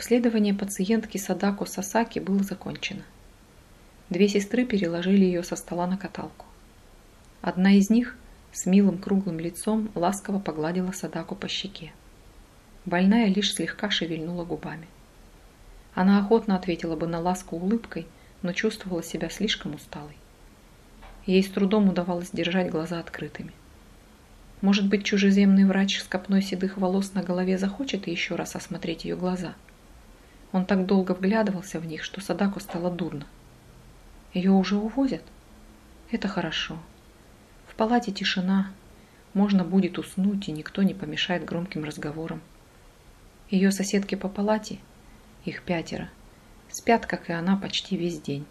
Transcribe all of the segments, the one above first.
Обследование пациентки Садако Сасаки было закончено. Две сестры переложили ее со стола на каталку. Одна из них с милым круглым лицом ласково погладила Садаку по щеке. Больная лишь слегка шевельнула губами. Она охотно ответила бы на ласку улыбкой, но чувствовала себя слишком усталой. Ей с трудом удавалось держать глаза открытыми. Может быть, чужеземный врач с копной седых волос на голове захочет еще раз осмотреть ее глаза. Он так долго вглядывался в них, что Садаку стало дурно. Ее уже увозят? Это хорошо. В палате тишина. Можно будет уснуть, и никто не помешает громким разговорам. Ее соседки по палате, их пятеро, спят, как и она, почти весь день.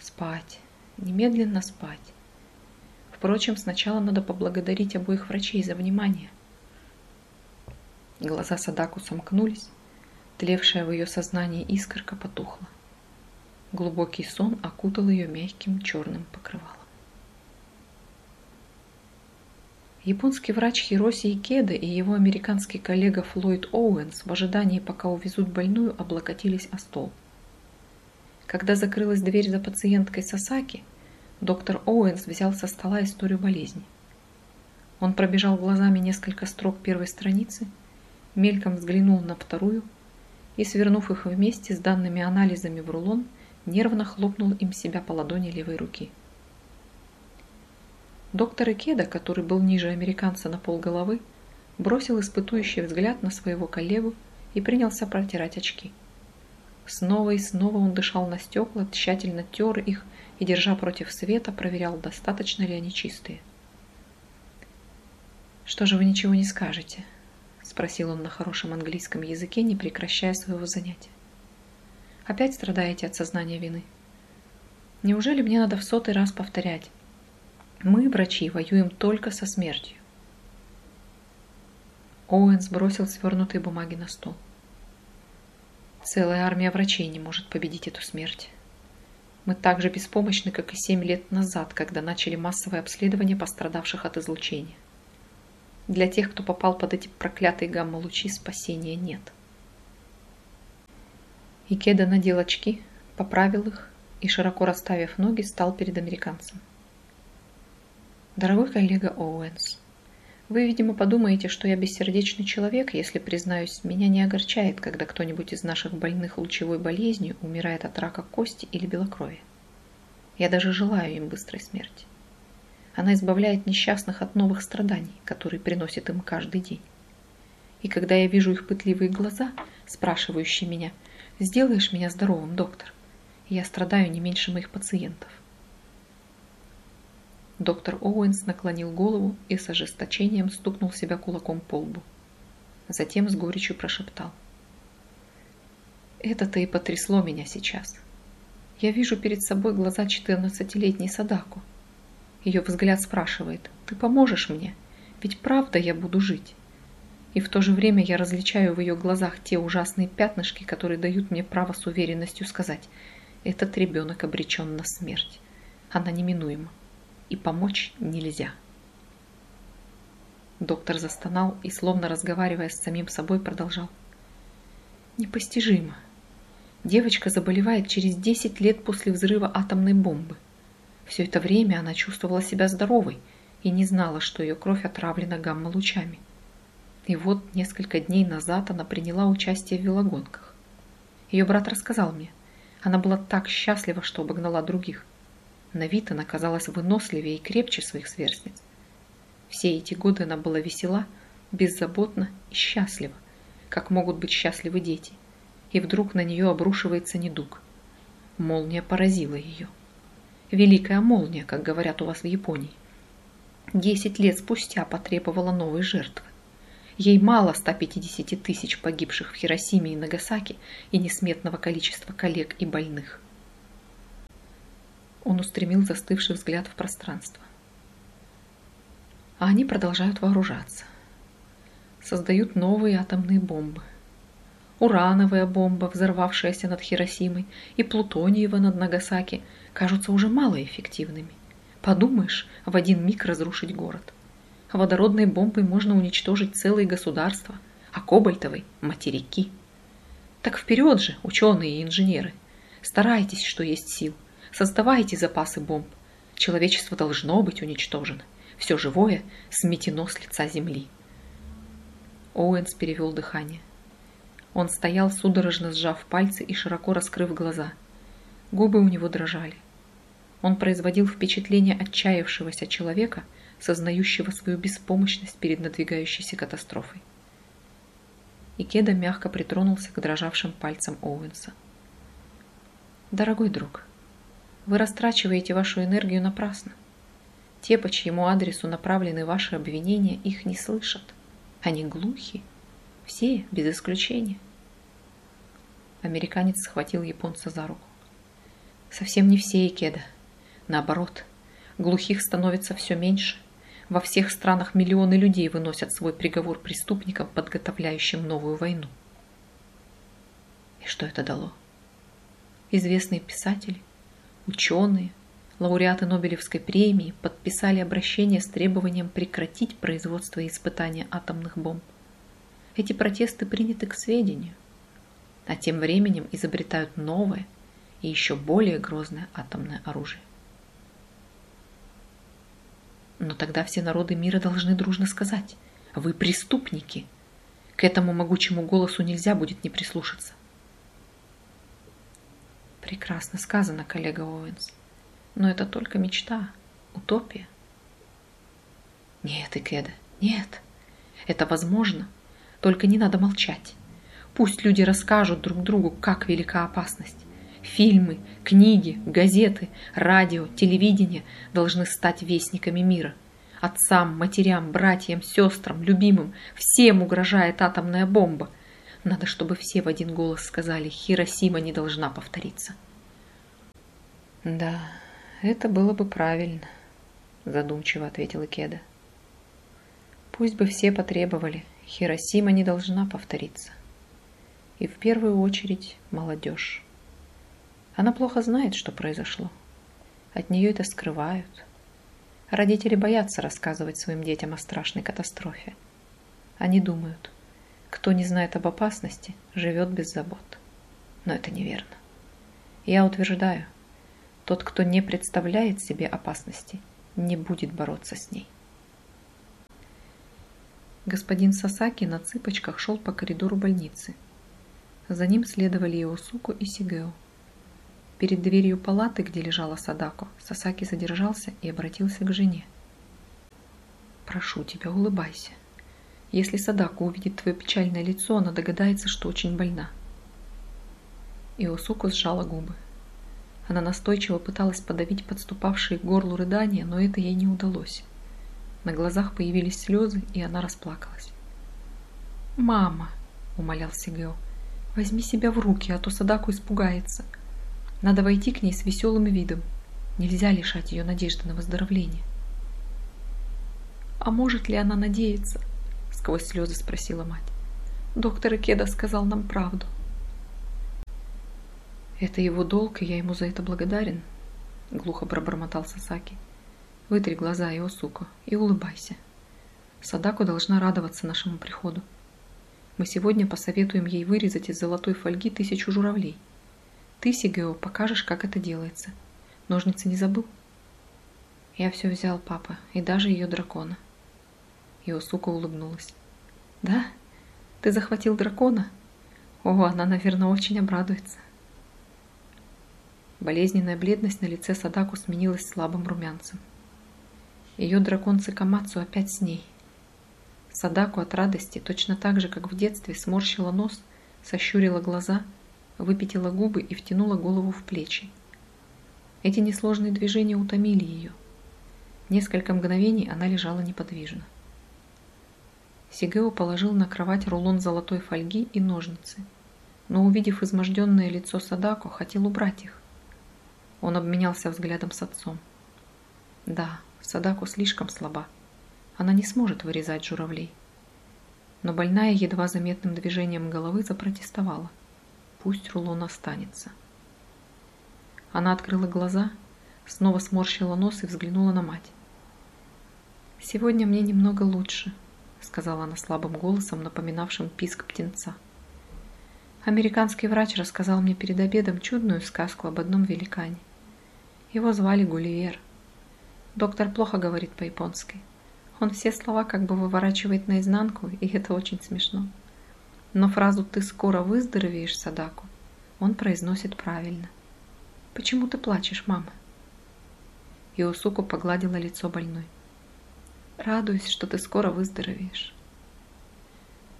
Спать, немедленно спать. Впрочем, сначала надо поблагодарить обоих врачей за внимание. Глаза Садако сомкнулись, тлевшая в ее сознании искорка потухла. Глубокий сон окутал ее мягким черным покрывалом. Японский врач Хироси Икеда и его американский коллега Флойд Оуэнс в ожидании, пока увезут больную, облокотились о стол. Когда закрылась дверь за пациенткой Сасаки, доктор Оуэнс взял со стола историю болезни. Он пробежал глазами несколько строк первой страницы, мельком взглянул на вторую и, свернув их вместе с данными анализами в рулон, нервно хлопнул им себя по ладони левой руки. Доктор Икеда, который был ниже американца на полголовы, бросил испытующий взгляд на своего коллегу и принялся протирать очки. Снова и снова он дышал на стекла, тщательно тер их и, держа против света, проверял, достаточно ли они чистые. «Что же вы ничего не скажете?» – спросил он на хорошем английском языке, не прекращая своего занятия. Опять страдаете от сознания вины? Неужели мне надо в сотый раз повторять? Мы, врачи, воюем только со смертью. Оуэн сбросил свернутые бумаги на стол. Целая армия врачей не может победить эту смерть. Мы так же беспомощны, как и семь лет назад, когда начали массовое обследование пострадавших от излучения. Для тех, кто попал под эти проклятые гамма-лучи, спасения нет. Икеда надел очки, поправил их и, широко расставив ноги, стал перед американцем. Дорогой коллега Оуэнс, вы, видимо, подумаете, что я бессердечный человек, если, признаюсь, меня не огорчает, когда кто-нибудь из наших больных лучевой болезнью умирает от рака кости или белокровия. Я даже желаю им быстрой смерти. Она избавляет несчастных от новых страданий, которые приносит им каждый день. И когда я вижу их пытливые глаза, спрашивающие меня – Сделаешь меня здоровым, доктор? Я страдаю не меньше моих пациентов. Доктор Оуэнс наклонил голову и с ожесточением стукнул себя кулаком по лбу. Затем с горечью прошептал. Это-то и потрясло меня сейчас. Я вижу перед собой глаза 14-летней Садаку. Ее взгляд спрашивает, ты поможешь мне? Ведь правда я буду жить и в то же время я различаю в ее глазах те ужасные пятнышки, которые дают мне право с уверенностью сказать, этот ребенок обречен на смерть. Она неминуема, и помочь нельзя. Доктор застонал и, словно разговаривая с самим собой, продолжал. Непостижимо. Девочка заболевает через 10 лет после взрыва атомной бомбы. Все это время она чувствовала себя здоровой и не знала, что ее кровь отравлена гамма-лучами. И вот несколько дней назад она приняла участие в велогонках. Ее брат рассказал мне. Она была так счастлива, что обогнала других. На вид она казалась выносливее и крепче своих сверстниц. Все эти годы она была весела, беззаботна и счастлива, как могут быть счастливы дети. И вдруг на нее обрушивается недуг. Молния поразила ее. Великая молния, как говорят у вас в Японии. Десять лет спустя потребовала новой жертвы. Ей мало 150 тысяч погибших в Хиросиме и Нагасаки и несметного количества коллег и больных. Он устремил застывший взгляд в пространство. А они продолжают вооружаться. Создают новые атомные бомбы. Урановая бомба, взорвавшаяся над Хиросимой, и плутониева над Нагасаки кажутся уже малоэффективными. Подумаешь, в один миг разрушить город – Водородной бомбой можно уничтожить целые государства, а кобальтовой – материки. Так вперед же, ученые и инженеры! Старайтесь, что есть сил. Создавайте запасы бомб. Человечество должно быть уничтожено. Все живое сметено с лица земли. Оуэнс перевел дыхание. Он стоял, судорожно сжав пальцы и широко раскрыв глаза. Губы у него дрожали. Он производил впечатление отчаявшегося человека, сознающего свою беспомощность перед надвигающейся катастрофой. Икеда мягко притронулся к дрожавшим пальцам Оуэнса. «Дорогой друг, вы растрачиваете вашу энергию напрасно. Те, по чьему адресу направлены ваши обвинения, их не слышат. Они глухи. Все, без исключения. Американец схватил японца за руку. Совсем не все Икеда. Наоборот, глухих становится все меньше. Во всех странах миллионы людей выносят свой приговор преступникам, подготовляющим новую войну. И что это дало? Известные писатели, ученые, лауреаты Нобелевской премии подписали обращение с требованием прекратить производство и испытания атомных бомб. Эти протесты приняты к сведению, а тем временем изобретают новое и еще более грозное атомное оружие. Но тогда все народы мира должны дружно сказать «Вы преступники!» К этому могучему голосу нельзя будет не прислушаться. Прекрасно сказано, коллега Оуэнс. Но это только мечта, утопия. Нет, Икеда, нет. Это возможно. Только не надо молчать. Пусть люди расскажут друг другу, как велика опасность. Фильмы, книги, газеты, радио, телевидение должны стать вестниками мира. Отцам, матерям, братьям, сестрам, любимым всем угрожает атомная бомба. Надо, чтобы все в один голос сказали «Хиросима не должна повториться». Да, это было бы правильно, задумчиво ответила Кеда. Пусть бы все потребовали, Хиросима не должна повториться. И в первую очередь молодежь. Она плохо знает, что произошло. От нее это скрывают. Родители боятся рассказывать своим детям о страшной катастрофе. Они думают, кто не знает об опасности, живет без забот. Но это неверно. Я утверждаю, тот, кто не представляет себе опасности, не будет бороться с ней. Господин Сасаки на цыпочках шел по коридору больницы. За ним следовали Иосуко и Сигео. Перед дверью палаты, где лежала Садако, Сасаки задержался и обратился к жене. «Прошу тебя, улыбайся. Если Садако увидит твое печальное лицо, она догадается, что очень больна». Иосуко сжала губы. Она настойчиво пыталась подавить подступавшие к горлу рыдания, но это ей не удалось. На глазах появились слезы, и она расплакалась. «Мама!» – умолял Сигео. «Возьми себя в руки, а то Садаку испугается. Надо войти к ней с веселым видом. Нельзя лишать ее надежды на выздоровление». «А может ли она надеяться?» – сквозь слезы спросила мать. «Доктор Икеда сказал нам правду». «Это его долг, и я ему за это благодарен», – глухо пробормотал Сасаки. «Вытри глаза, Иосуко, и улыбайся. Садако должна радоваться нашему приходу. Мы сегодня посоветуем ей вырезать из золотой фольги тысячу журавлей. Ты, Сигео, покажешь, как это делается. Ножницы не забыл?» «Я все взял, папа, и даже ее дракона». Иосука улыбнулась. «Да? Ты захватил дракона? О, она, наверное, очень обрадуется». Болезненная бледность на лице Садаку сменилась слабым румянцем. Ее дракон Цикамацу опять с ней. Садаку от радости, точно так же, как в детстве, сморщила нос, сощурила глаза, выпятила губы и втянула голову в плечи. Эти несложные движения утомили ее. Несколько мгновений она лежала неподвижно. Сигео положил на кровать рулон золотой фольги и ножницы, но, увидев изможденное лицо Садако, хотел убрать их. Он обменялся взглядом с отцом. Да, Садаку слишком слаба. Она не сможет вырезать журавлей. Но больная едва заметным движением головы запротестовала. Пусть рулон останется. Она открыла глаза, снова сморщила нос и взглянула на мать. «Сегодня мне немного лучше», — сказала она слабым голосом, напоминавшим писк птенца. Американский врач рассказал мне перед обедом чудную сказку об одном великане. Его звали Гулливер. Доктор плохо говорит по-японски. Он все слова как бы выворачивает наизнанку, и это очень смешно. Но фразу «ты скоро выздоровеешь, Садаку» он произносит правильно. «Почему ты плачешь, мама?» Иосуку погладила лицо больной. «Радуюсь, что ты скоро выздоровеешь».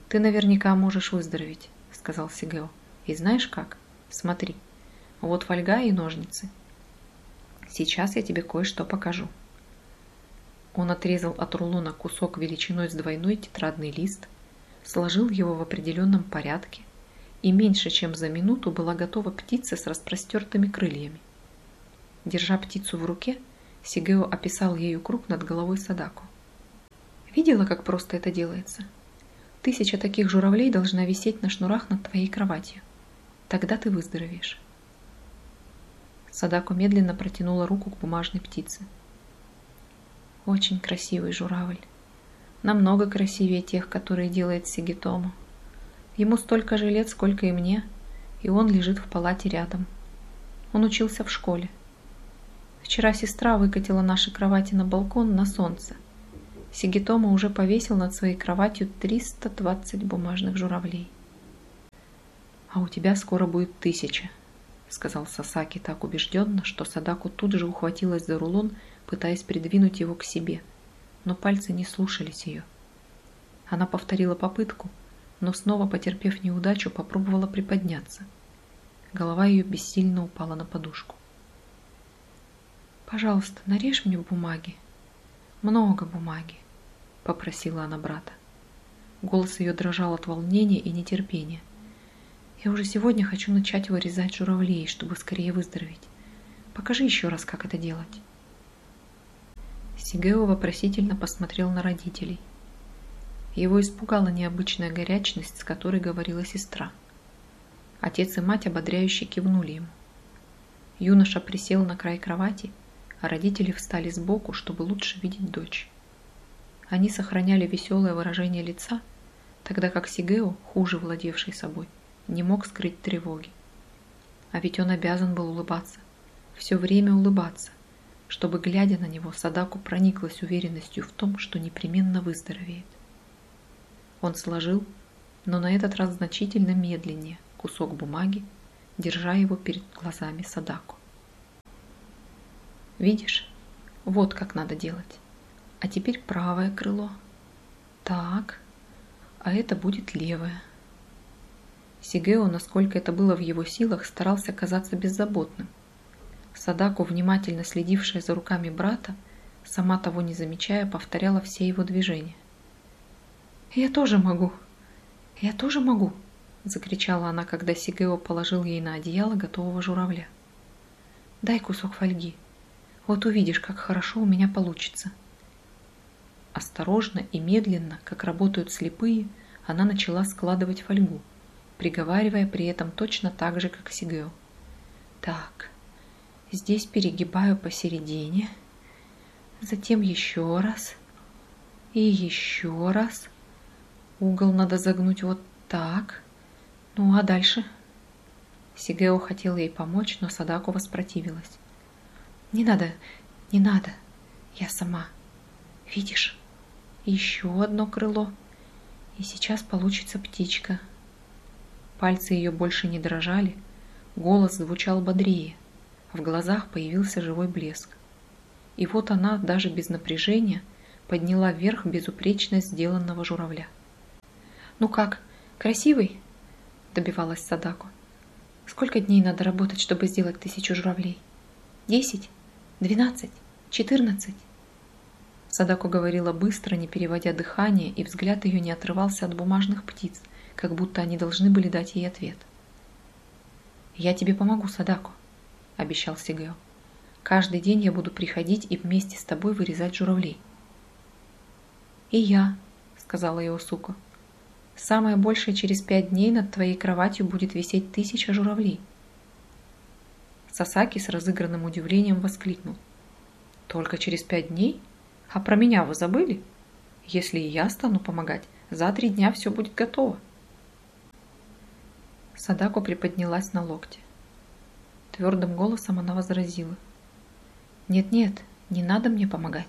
«Ты наверняка можешь выздороветь», — сказал Сигео. «И знаешь как? Смотри, вот фольга и ножницы. Сейчас я тебе кое-что покажу». Он отрезал от рулона кусок величиной с двойной тетрадный лист, сложил его в определенном порядке, и меньше чем за минуту была готова птица с распростертыми крыльями. Держа птицу в руке, Сигео описал ею круг над головой Садаку. «Видела, как просто это делается? Тысяча таких журавлей должна висеть на шнурах над твоей кроватью. Тогда ты выздоровеешь». Садаку медленно протянула руку к бумажной птице. «Очень красивый журавль. Намного красивее тех, которые делает Сигитому. Ему столько же лет, сколько и мне, и он лежит в палате рядом. Он учился в школе. Вчера сестра выкатила наши кровати на балкон на солнце. Сигитома уже повесил над своей кроватью 320 бумажных журавлей. «А у тебя скоро будет тысяча», — сказал Сасаки так убежденно, что Садаку тут же ухватилась за рулон, пытаясь придвинуть его к себе, но пальцы не слушались ее. Она повторила попытку, но снова, потерпев неудачу, попробовала приподняться. Голова ее бессильно упала на подушку. «Пожалуйста, нарежь мне бумаги. Много бумаги», — попросила она брата. Голос ее дрожал от волнения и нетерпения. «Я уже сегодня хочу начать вырезать журавлей, чтобы скорее выздороветь. Покажи еще раз, как это делать». Сигео вопросительно посмотрел на родителей. Его испугала необычная горячность, с которой говорила сестра. Отец и мать ободряюще кивнули ему. Юноша присел на край кровати а родители встали сбоку, чтобы лучше видеть дочь. Они сохраняли веселое выражение лица, тогда как Сигео, хуже владевший собой, не мог скрыть тревоги. А ведь он обязан был улыбаться, все время улыбаться, чтобы, глядя на него, Садаку прониклась уверенностью в том, что непременно выздоровеет. Он сложил, но на этот раз значительно медленнее, кусок бумаги, держа его перед глазами Садаку. Видишь? Вот как надо делать. А теперь правое крыло. Так. А это будет левое. Сигео, насколько это было в его силах, старался казаться беззаботным. Садаку, внимательно следившая за руками брата, сама того не замечая, повторяла все его движения. «Я тоже могу! Я тоже могу!» – закричала она, когда Сигео положил ей на одеяло готового журавля. «Дай кусок фольги!» Вот увидишь, как хорошо у меня получится. Осторожно и медленно, как работают слепые, она начала складывать фольгу, приговаривая при этом точно так же, как Сигео. Так, здесь перегибаю посередине, затем еще раз и еще раз. Угол надо загнуть вот так. Ну а дальше? Сигео хотел ей помочь, но Садаку воспротивилась. Не надо, не надо. Я сама. Видишь? Еще одно крыло. И сейчас получится птичка. Пальцы ее больше не дрожали. Голос звучал бодрее. В глазах появился живой блеск. И вот она, даже без напряжения, подняла вверх безупречно сделанного журавля. «Ну как, красивый?» – добивалась Садаку. «Сколько дней надо работать, чтобы сделать тысячу журавлей? Десять?» Двенадцать, четырнадцать. Садако говорила быстро, не переводя дыхание, и взгляд ее не отрывался от бумажных птиц, как будто они должны были дать ей ответ. «Я тебе помогу, Садако», — обещал Сигео. «Каждый день я буду приходить и вместе с тобой вырезать журавлей». «И я», — сказала его сука. «Самое большее через пять дней над твоей кроватью будет висеть тысяча журавлей». Сасаки с разыгранным удивлением воскликнул. «Только через пять дней? А про меня вы забыли? Если и я стану помогать, за три дня все будет готово». Садако приподнялась на локте. Твердым голосом она возразила. «Нет-нет, не надо мне помогать.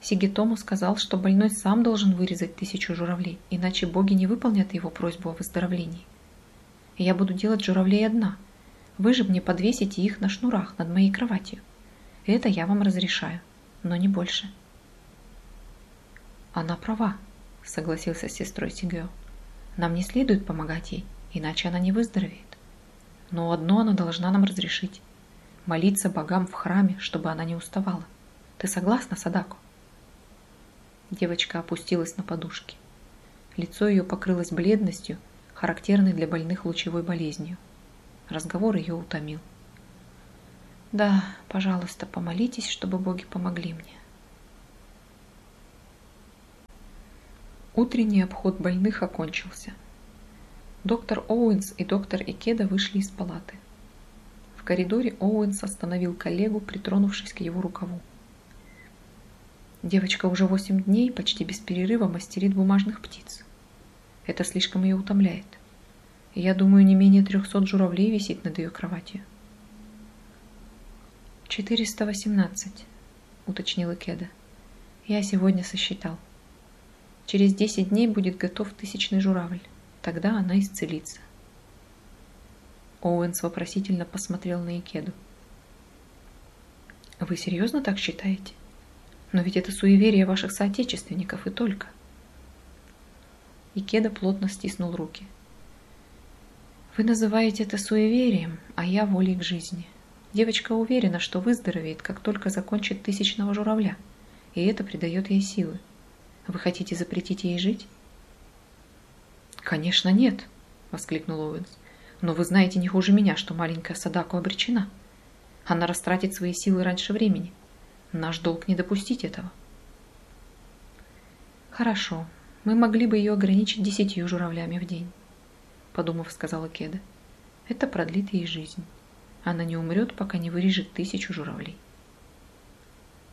Сигитому сказал, что больной сам должен вырезать тысячу журавлей, иначе боги не выполнят его просьбу о выздоровлении. Я буду делать журавлей одна. Вы же мне подвесите их на шнурах над моей кроватью. Это я вам разрешаю, но не больше. Она права, согласился с сестрой Сигео. Нам не следует помогать ей, иначе она не выздоровеет. Но одно она должна нам разрешить. Молиться богам в храме, чтобы она не уставала. Ты согласна, Садако? Девочка опустилась на подушки. Лицо ее покрылось бледностью, характерной для больных лучевой болезнью. Разговор ее утомил. «Да, пожалуйста, помолитесь, чтобы боги помогли мне». Утренний обход больных окончился. Доктор Оуэнс и доктор Икеда вышли из палаты. В коридоре Оуэнс остановил коллегу, притронувшись к его рукаву. Девочка уже восемь дней почти без перерыва мастерит бумажных птиц. Это слишком ее утомляет. Я думаю, не менее трехсот журавлей висит над ее кроватью. «Четыреста восемнадцать», — уточнила Кеда. «Я сегодня сосчитал. Через десять дней будет готов тысячный журавль. Тогда она исцелится». Оуэнс вопросительно посмотрел на Икеду. «Вы серьезно так считаете?» Но ведь это суеверие ваших соотечественников и только. Икеда плотно стиснул руки. Вы называете это суеверием, а я волей к жизни. Девочка уверена, что выздоровеет, как только закончит тысячного журавля, и это придает ей силы. Вы хотите запретить ей жить? Конечно, нет, воскликнул Оуэнс. Но вы знаете не хуже меня, что маленькая Садаку обречена. Она растратит свои силы раньше времени. Наш долг не допустить этого. Хорошо, мы могли бы ее ограничить десятью журавлями в день, подумав, сказала Кеда. Это продлит ей жизнь. Она не умрет, пока не вырежет тысячу журавлей.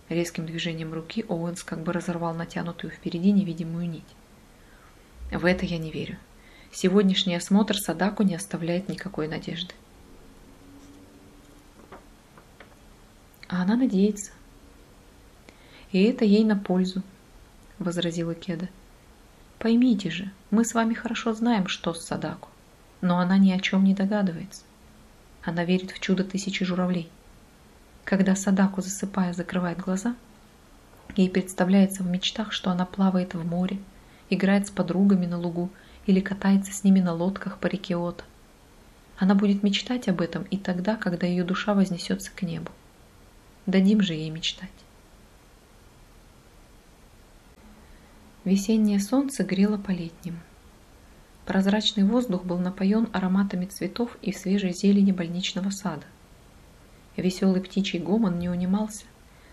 Резким движением руки Оуэнс как бы разорвал натянутую впереди невидимую нить. В это я не верю. Сегодняшний осмотр Садаку не оставляет никакой надежды. А она надеется, и это ей на пользу, возразила Кеда. Поймите же, мы с вами хорошо знаем, что с Садаку, но она ни о чем не догадывается. Она верит в чудо тысячи журавлей. Когда Садаку, засыпая, закрывает глаза, ей представляется в мечтах, что она плавает в море, играет с подругами на лугу или катается с ними на лодках по реке Ота. Она будет мечтать об этом и тогда, когда ее душа вознесется к небу. Дадим же ей мечтать. Весеннее солнце грело по-летнему. Прозрачный воздух был напоен ароматами цветов и свежей зелени больничного сада. Веселый птичий гомон не унимался.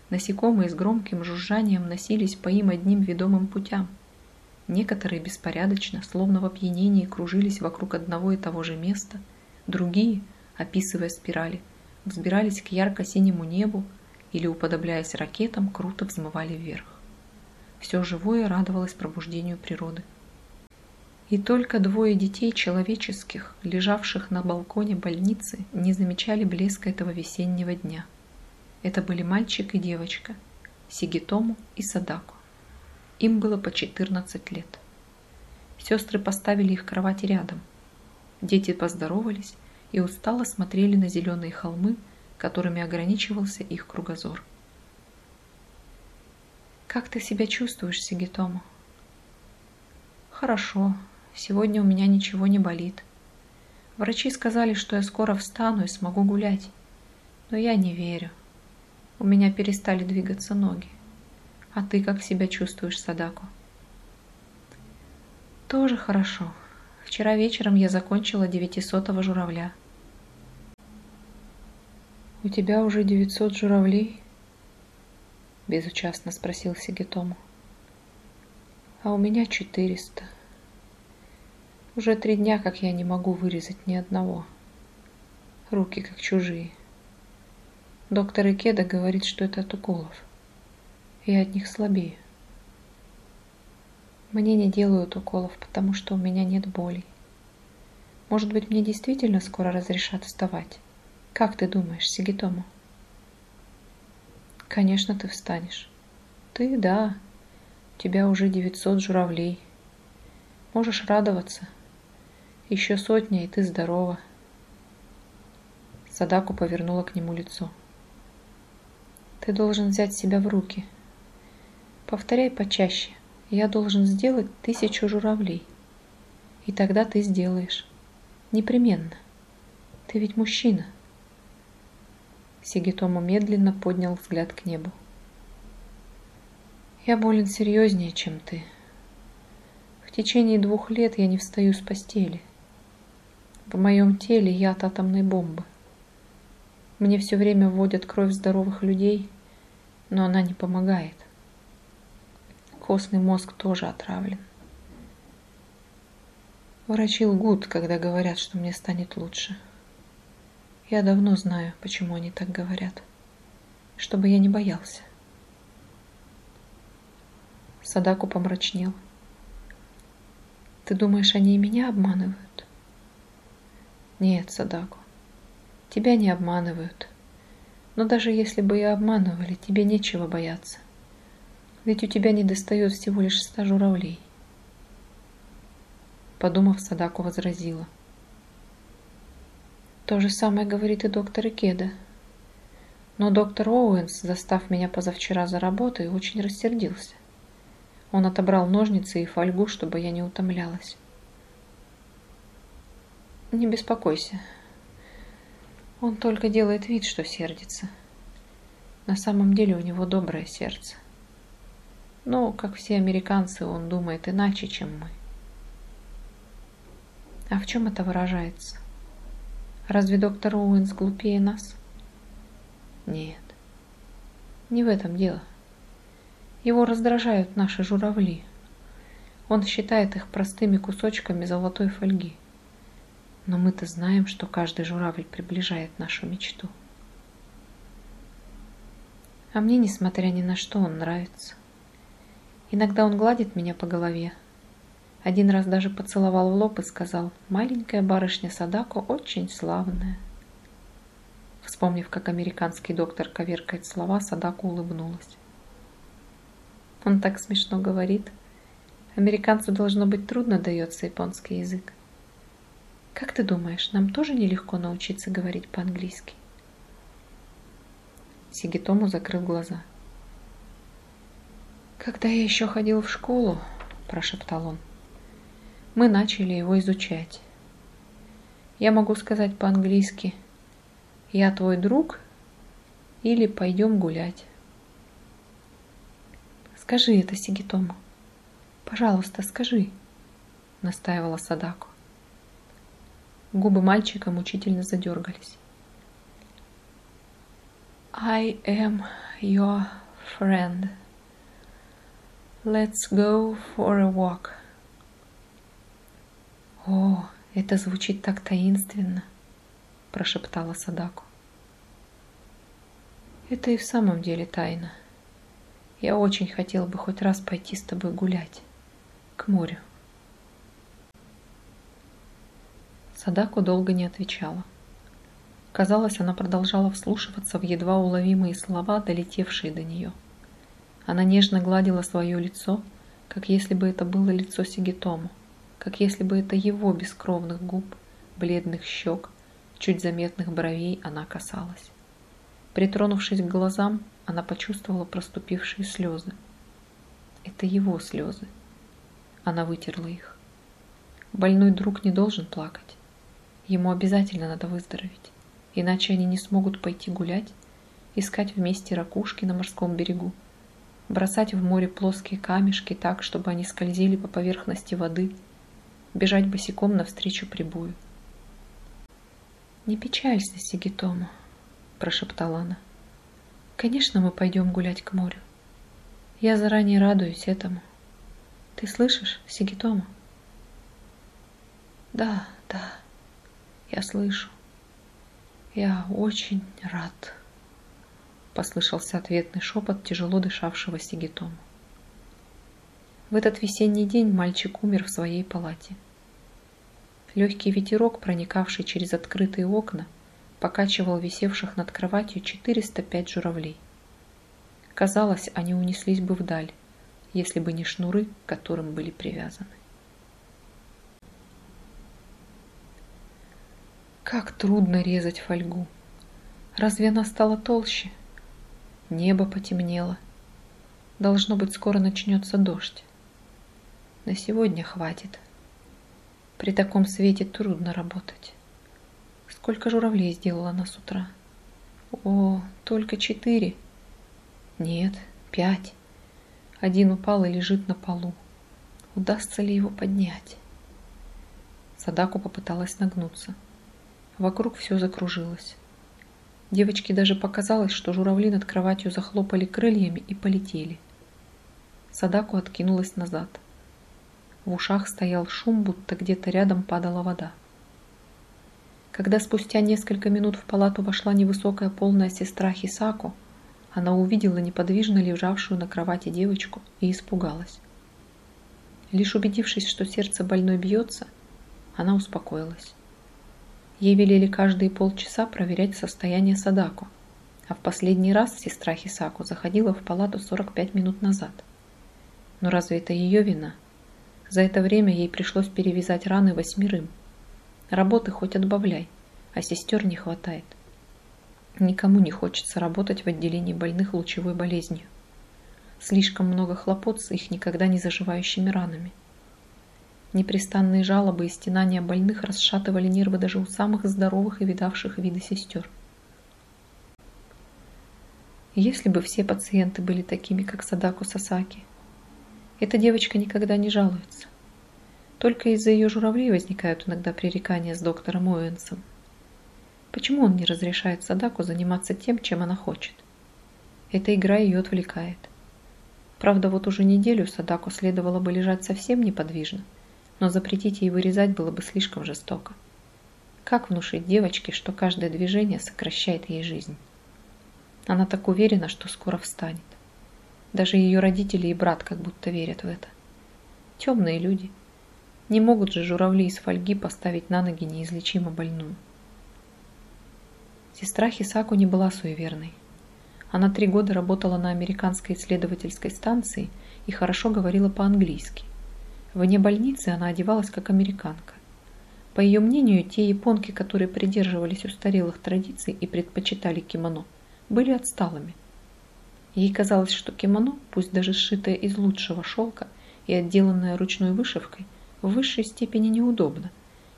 Насекомые с громким жужжанием носились по им одним ведомым путям. Некоторые беспорядочно, словно в опьянении, кружились вокруг одного и того же места, другие, описывая спирали, взбирались к ярко-синему небу или, уподобляясь ракетам, круто взмывали вверх все живое радовалось пробуждению природы. И только двое детей человеческих, лежавших на балконе больницы, не замечали блеска этого весеннего дня. Это были мальчик и девочка, Сигитому и Садаку. Им было по 14 лет. Сестры поставили их кровати рядом. Дети поздоровались и устало смотрели на зеленые холмы, которыми ограничивался их кругозор. Как ты себя чувствуешь, Сигитома? Хорошо. Сегодня у меня ничего не болит. Врачи сказали, что я скоро встану и смогу гулять. Но я не верю. У меня перестали двигаться ноги. А ты как себя чувствуешь, Садако? Тоже хорошо. Вчера вечером я закончила девятисотого журавля. У тебя уже девятьсот журавлей? — безучастно спросил Сигитому. «А у меня четыреста. Уже три дня, как я не могу вырезать ни одного. Руки как чужие. Доктор Икеда говорит, что это от уколов. Я от них слабею. Мне не делают уколов, потому что у меня нет болей. Может быть, мне действительно скоро разрешат вставать? Как ты думаешь, Сигитому? Конечно, ты встанешь. Ты, да. У тебя уже 900 журавлей. Можешь радоваться. Еще сотня, и ты здорова. Садаку повернула к нему лицо. Ты должен взять себя в руки. Повторяй почаще. Я должен сделать тысячу журавлей. И тогда ты сделаешь. Непременно. Ты ведь мужчина. Сигитому медленно поднял взгляд к небу. Я болен серьезнее, чем ты. В течение двух лет я не встаю с постели. В моем теле яд атомной бомбы. Мне все время вводят кровь здоровых людей, но она не помогает. Костный мозг тоже отравлен. Врачи лгут, когда говорят, что мне станет лучше. Я давно знаю, почему они так говорят. Чтобы я не боялся. Садаку помрачнел. Ты думаешь, они и меня обманывают? Нет, Садаку, тебя не обманывают. Но даже если бы и обманывали, тебе нечего бояться. Ведь у тебя не достает всего лишь ста журавлей. Подумав, Садаку возразила. То же самое говорит и доктор Икеда. Но доктор Оуэнс, застав меня позавчера за работой, очень рассердился. Он отобрал ножницы и фольгу, чтобы я не утомлялась. Не беспокойся. Он только делает вид, что сердится. На самом деле у него доброе сердце. Но, как все американцы, он думает иначе, чем мы. А в чем это выражается? Разве доктор Оуэнс глупее нас? Нет, не в этом дело. Его раздражают наши журавли. Он считает их простыми кусочками золотой фольги. Но мы-то знаем, что каждый журавль приближает нашу мечту. А мне, несмотря ни на что, он нравится. Иногда он гладит меня по голове. Один раз даже поцеловал в лоб и сказал, «Маленькая барышня Садако очень славная». Вспомнив, как американский доктор коверкает слова, Садако улыбнулась. Он так смешно говорит. Американцу должно быть трудно дается японский язык. Как ты думаешь, нам тоже нелегко научиться говорить по-английски? Сигитому закрыл глаза. «Когда я еще ходил в школу», – прошептал он, – «мы начали его изучать. Я могу сказать по-английски «Я твой друг» или «Пойдем гулять». «Скажи это Сигитому. Пожалуйста, скажи», – настаивала Садаку. Губы мальчика мучительно задергались. I am your friend. Let's go for a walk. О, это звучит так таинственно, прошептала Садаку. Это и в самом деле тайна. Я очень хотел бы хоть раз пойти с тобой гулять. К морю. Садаку долго не отвечала. Казалось, она продолжала вслушиваться в едва уловимые слова, долетевшие до нее. Она нежно гладила свое лицо, как если бы это было лицо Сигитому, как если бы это его бескровных губ, бледных щек, чуть заметных бровей она касалась. Притронувшись к глазам, она почувствовала проступившие слезы. Это его слезы. Она вытерла их. Больной друг не должен плакать. Ему обязательно надо выздороветь, иначе они не смогут пойти гулять, искать вместе ракушки на морском берегу бросать в море плоские камешки так, чтобы они скользили по поверхности воды, бежать босиком навстречу прибою. «Не печалься, Сигитома», – прошептала она. «Конечно, мы пойдем гулять к морю. Я заранее радуюсь этому. Ты слышишь, Сигитома?» «Да, да, я слышу. Я очень рад» послышался ответный шепот тяжело дышавшего Сигитома. В этот весенний день мальчик умер в своей палате. Легкий ветерок, проникавший через открытые окна, покачивал висевших над кроватью 405 журавлей. Казалось, они унеслись бы вдаль, если бы не шнуры, к которым были привязаны. Как трудно резать фольгу. Разве она стала толще? Небо потемнело. Должно быть, скоро начнется дождь. На сегодня хватит. При таком свете трудно работать. Сколько журавлей сделала она с утра? О, только четыре. Нет, пять. Один упал и лежит на полу. Удастся ли его поднять? Садаку попыталась нагнуться. Вокруг все закружилось. Девочке даже показалось, что журавли над кроватью захлопали крыльями и полетели. Садаку откинулась назад. В ушах стоял шум, будто где-то рядом падала вода. Когда спустя несколько минут в палату вошла невысокая полная сестра Хисако, она увидела неподвижно лежавшую на кровати девочку и испугалась. Лишь убедившись, что сердце больной бьется, она успокоилась. Ей велели каждые полчаса проверять состояние Садаку, а в последний раз сестра Хисаку заходила в палату 45 минут назад. Но разве это ее вина? За это время ей пришлось перевязать раны восьмерым. Работы хоть отбавляй, а сестер не хватает. Никому не хочется работать в отделении больных лучевой болезнью. Слишком много хлопот с их никогда не заживающими ранами – Непрестанные жалобы и стенания больных расшатывали нервы даже у самых здоровых и видавших виды сестер. Если бы все пациенты были такими, как Садаку Сасаки, эта девочка никогда не жалуется. Только из-за ее журавлей возникают иногда пререкания с доктором Уэнсом. Почему он не разрешает Садаку заниматься тем, чем она хочет? Эта игра ее отвлекает. Правда, вот уже неделю Садаку следовало бы лежать совсем неподвижно – но запретить ей вырезать было бы слишком жестоко. Как внушить девочке, что каждое движение сокращает ей жизнь? Она так уверена, что скоро встанет. Даже ее родители и брат как будто верят в это. Темные люди. Не могут же журавли из фольги поставить на ноги неизлечимо больную. Сестра Хисаку не была суеверной. Она три года работала на американской исследовательской станции и хорошо говорила по-английски. Вне больницы она одевалась как американка. По ее мнению, те японки, которые придерживались устарелых традиций и предпочитали кимоно, были отсталыми. Ей казалось, что кимоно, пусть даже сшитое из лучшего шелка и отделанное ручной вышивкой, в высшей степени неудобно,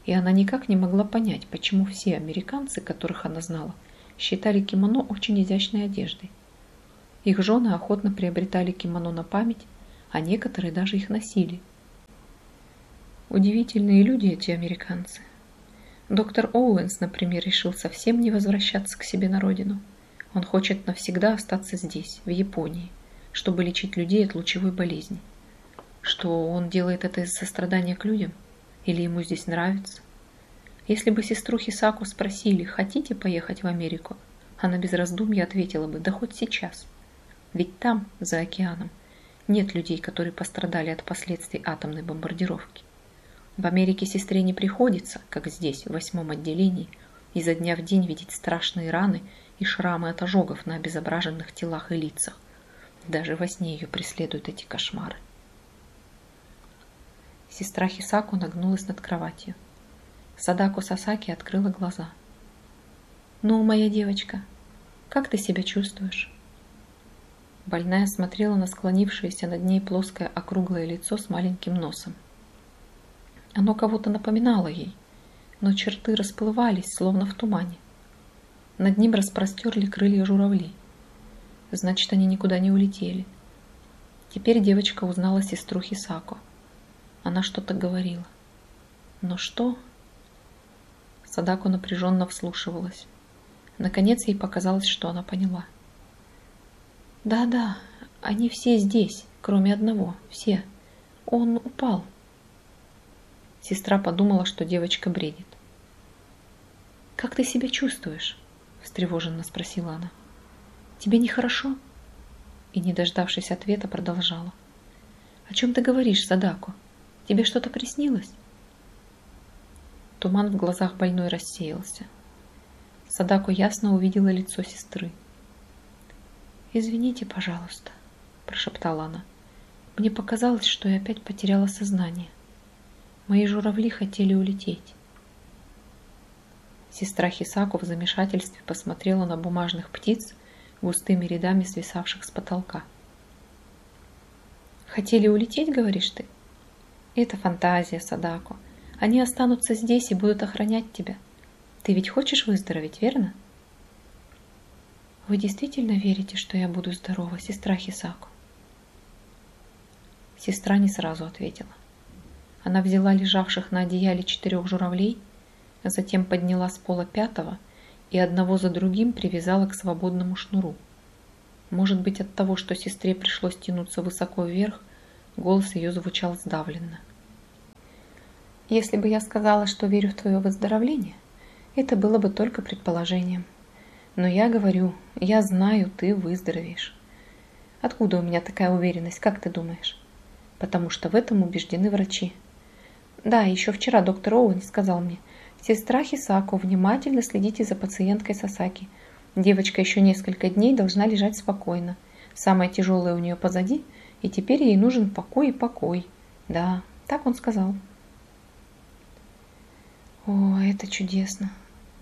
и она никак не могла понять, почему все американцы, которых она знала, считали кимоно очень изящной одеждой. Их жены охотно приобретали кимоно на память, а некоторые даже их носили – Удивительные люди эти американцы. Доктор Оуэнс, например, решил совсем не возвращаться к себе на родину. Он хочет навсегда остаться здесь, в Японии, чтобы лечить людей от лучевой болезни. Что он делает это из сострадания к людям? Или ему здесь нравится? Если бы сестру Хисаку спросили, хотите поехать в Америку, она без раздумья ответила бы, да хоть сейчас. Ведь там, за океаном, нет людей, которые пострадали от последствий атомной бомбардировки. В Америке сестре не приходится, как здесь, в восьмом отделении, изо дня в день видеть страшные раны и шрамы от ожогов на обезображенных телах и лицах. Даже во сне ее преследуют эти кошмары. Сестра Хисаку нагнулась над кроватью. Садако Сасаки открыла глаза. «Ну, моя девочка, как ты себя чувствуешь?» Больная смотрела на склонившееся над ней плоское округлое лицо с маленьким носом. Оно кого-то напоминало ей, но черты расплывались, словно в тумане. Над ним распростерли крылья журавли. Значит, они никуда не улетели. Теперь девочка узнала сестру Хисако. Она что-то говорила. Но что? Садако напряженно вслушивалась. Наконец ей показалось, что она поняла. «Да-да, они все здесь, кроме одного, все. Он упал». Сестра подумала, что девочка бредит. «Как ты себя чувствуешь?» – встревоженно спросила она. «Тебе нехорошо?» И, не дождавшись ответа, продолжала. «О чем ты говоришь, Садако? Тебе что-то приснилось?» Туман в глазах больной рассеялся. Садако ясно увидела лицо сестры. «Извините, пожалуйста», – прошептала она. «Мне показалось, что я опять потеряла сознание. Мои журавли хотели улететь». Сестра Хисаку в замешательстве посмотрела на бумажных птиц, густыми рядами свисавших с потолка. «Хотели улететь, говоришь ты?» «Это фантазия, Садако. Они останутся здесь и будут охранять тебя. Ты ведь хочешь выздороветь, верно?» «Вы действительно верите, что я буду здорова, сестра Хисаку?» Сестра не сразу ответила. Она взяла лежавших на одеяле четырех журавлей, затем подняла с пола пятого и одного за другим привязала к свободному шнуру. Может быть, от того, что сестре пришлось тянуться высоко вверх, голос ее звучал сдавленно. «Если бы я сказала, что верю в твое выздоровление, это было бы только предположением. Но я говорю, я знаю, ты выздоровеешь. Откуда у меня такая уверенность, как ты думаешь? Потому что в этом убеждены врачи. Да, еще вчера доктор Оуэн сказал мне, сестра Хисако, внимательно следите за пациенткой Сасаки – Девочка еще несколько дней должна лежать спокойно. Самое тяжелое у нее позади, и теперь ей нужен покой и покой. Да, так он сказал. «О, это чудесно!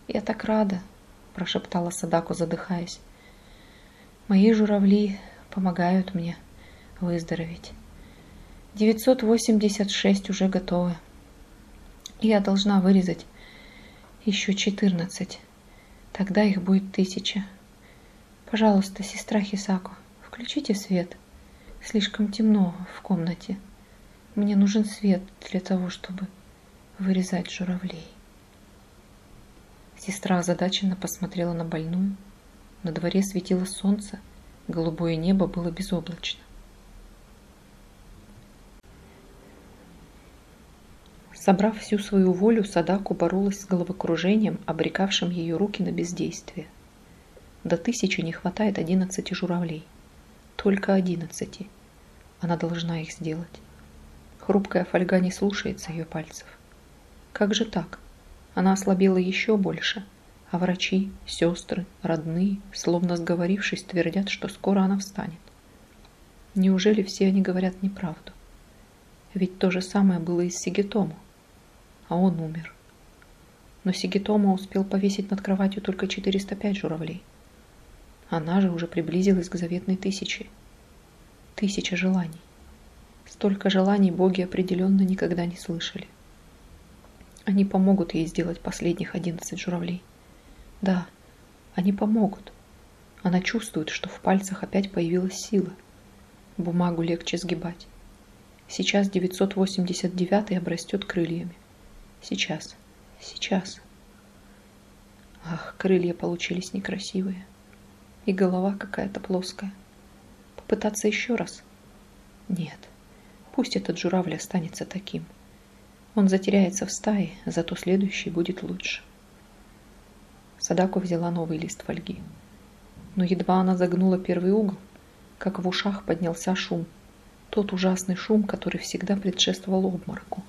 Я так рада!» – прошептала Садаку, задыхаясь. «Мои журавли помогают мне выздороветь. 986 уже готовы. Я должна вырезать еще 14. Тогда их будет тысяча. Пожалуйста, сестра Хисако, включите свет. Слишком темно в комнате. Мне нужен свет для того, чтобы вырезать журавлей. Сестра озадаченно посмотрела на больную. На дворе светило солнце, голубое небо было безоблачно. Собрав всю свою волю, Садаку боролась с головокружением, обрекавшим ее руки на бездействие. До тысячи не хватает одиннадцати журавлей. Только одиннадцати. Она должна их сделать. Хрупкая фольга не слушается ее пальцев. Как же так? Она ослабела еще больше, а врачи, сестры, родные, словно сговорившись, твердят, что скоро она встанет. Неужели все они говорят неправду? Ведь то же самое было и с Сигетому а он умер. Но Сигитома успел повесить над кроватью только 405 журавлей. Она же уже приблизилась к заветной тысяче. Тысяча желаний. Столько желаний боги определенно никогда не слышали. Они помогут ей сделать последних одиннадцать журавлей. Да, они помогут. Она чувствует, что в пальцах опять появилась сила. Бумагу легче сгибать. Сейчас 989 обрастет крыльями. Сейчас. Сейчас. Ах, крылья получились некрасивые. И голова какая-то плоская. Попытаться еще раз? Нет. Пусть этот журавль останется таким. Он затеряется в стае, зато следующий будет лучше. Садако взяла новый лист фольги. Но едва она загнула первый угол, как в ушах поднялся шум. Тот ужасный шум, который всегда предшествовал обмороку.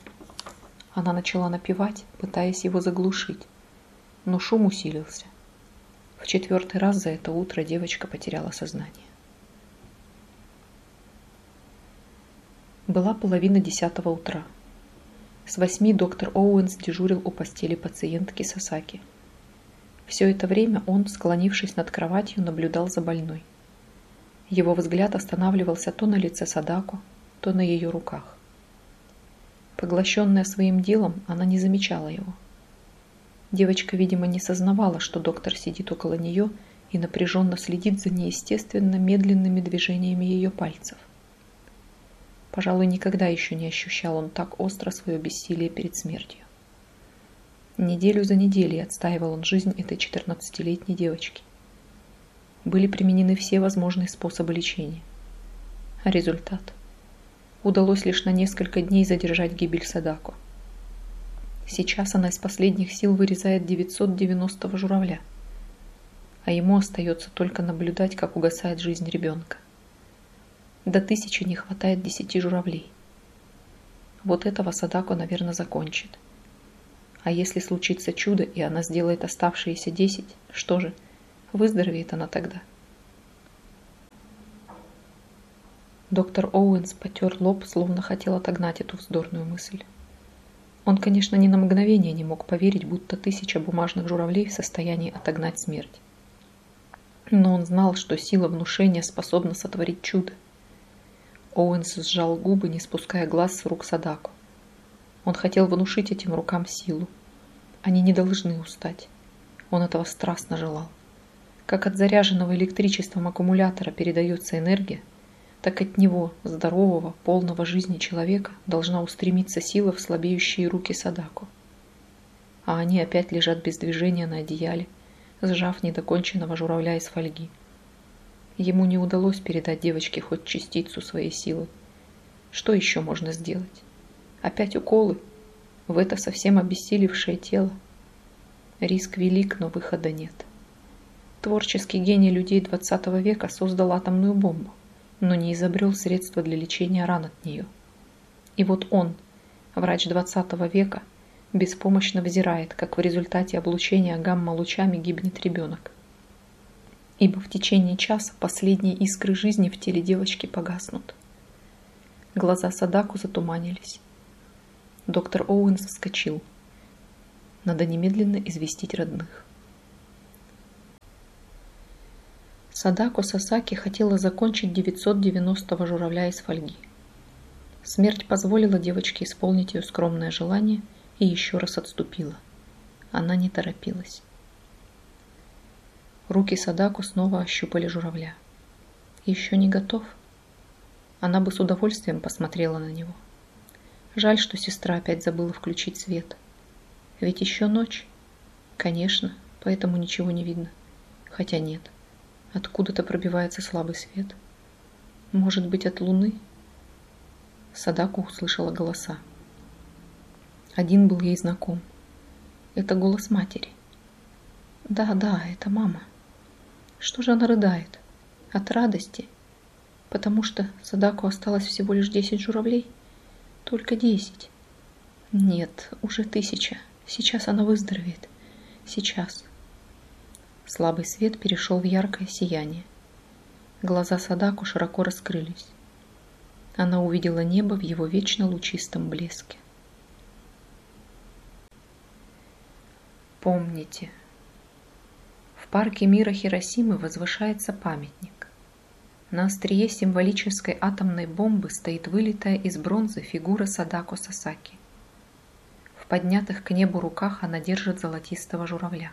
Она начала напевать, пытаясь его заглушить, но шум усилился. В четвертый раз за это утро девочка потеряла сознание. Была половина десятого утра. С восьми доктор Оуэнс дежурил у постели пациентки Сасаки. Все это время он, склонившись над кроватью, наблюдал за больной. Его взгляд останавливался то на лице Садаку, то на ее руках. Поглощенная своим делом, она не замечала его. Девочка, видимо, не сознавала, что доктор сидит около нее и напряженно следит за неестественно медленными движениями ее пальцев. Пожалуй, никогда еще не ощущал он так остро свое бессилие перед смертью. Неделю за неделей отстаивал он жизнь этой 14-летней девочки. Были применены все возможные способы лечения. А результат – удалось лишь на несколько дней задержать гибель Садако. Сейчас она из последних сил вырезает 990 журавля, а ему остается только наблюдать, как угасает жизнь ребенка. До тысячи не хватает десяти журавлей. Вот этого Садако, наверное, закончит. А если случится чудо, и она сделает оставшиеся десять, что же, выздоровеет она тогда? Доктор Оуэнс потер лоб, словно хотел отогнать эту вздорную мысль. Он, конечно, ни на мгновение не мог поверить, будто тысяча бумажных журавлей в состоянии отогнать смерть. Но он знал, что сила внушения способна сотворить чудо. Оуэнс сжал губы, не спуская глаз с рук Садако. Он хотел внушить этим рукам силу. Они не должны устать. Он этого страстно желал. Как от заряженного электричеством аккумулятора передается энергия, так от него, здорового, полного жизни человека, должна устремиться сила в слабеющие руки Садаку. А они опять лежат без движения на одеяле, сжав недоконченного журавля из фольги. Ему не удалось передать девочке хоть частицу своей силы. Что еще можно сделать? Опять уколы? В это совсем обессилевшее тело? Риск велик, но выхода нет. Творческий гений людей 20 века создал атомную бомбу но не изобрел средства для лечения ран от нее. И вот он, врач 20 века, беспомощно взирает, как в результате облучения гамма-лучами гибнет ребенок. Ибо в течение часа последние искры жизни в теле девочки погаснут. Глаза Садаку затуманились. Доктор Оуэнс вскочил. Надо немедленно известить родных. Садако Сасаки хотела закончить 990-го журавля из фольги. Смерть позволила девочке исполнить ее скромное желание и еще раз отступила. Она не торопилась. Руки Садаку снова ощупали журавля. Еще не готов. Она бы с удовольствием посмотрела на него. Жаль, что сестра опять забыла включить свет. Ведь еще ночь. Конечно, поэтому ничего не видно. Хотя нет. Откуда-то пробивается слабый свет. Может быть, от луны? Садаку услышала голоса. Один был ей знаком. Это голос матери. Да, да, это мама. Что же она рыдает? От радости? Потому что Садаку осталось всего лишь десять журавлей? Только десять. Нет, уже тысяча. Сейчас она выздоровеет. Сейчас. Слабый свет перешел в яркое сияние. Глаза Садаку широко раскрылись. Она увидела небо в его вечно лучистом блеске. Помните, в парке мира Хиросимы возвышается памятник. На острие символической атомной бомбы стоит вылитая из бронзы фигура Садако Сасаки. В поднятых к небу руках она держит золотистого журавля.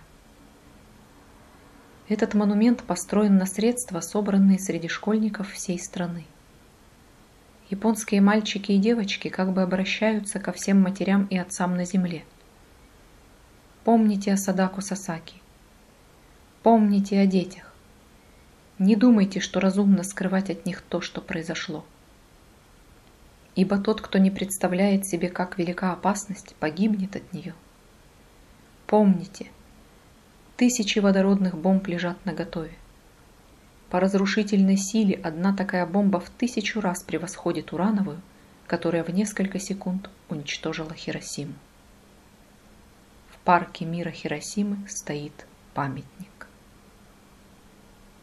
Этот монумент построен на средства, собранные среди школьников всей страны. Японские мальчики и девочки как бы обращаются ко всем матерям и отцам на земле. Помните о Садаку Сасаки. Помните о детях. Не думайте, что разумно скрывать от них то, что произошло. Ибо тот, кто не представляет себе, как велика опасность, погибнет от нее. Помните – Тысячи водородных бомб лежат наготове. По разрушительной силе одна такая бомба в тысячу раз превосходит урановую, которая в несколько секунд уничтожила Хиросиму. В парке мира Хиросимы стоит памятник.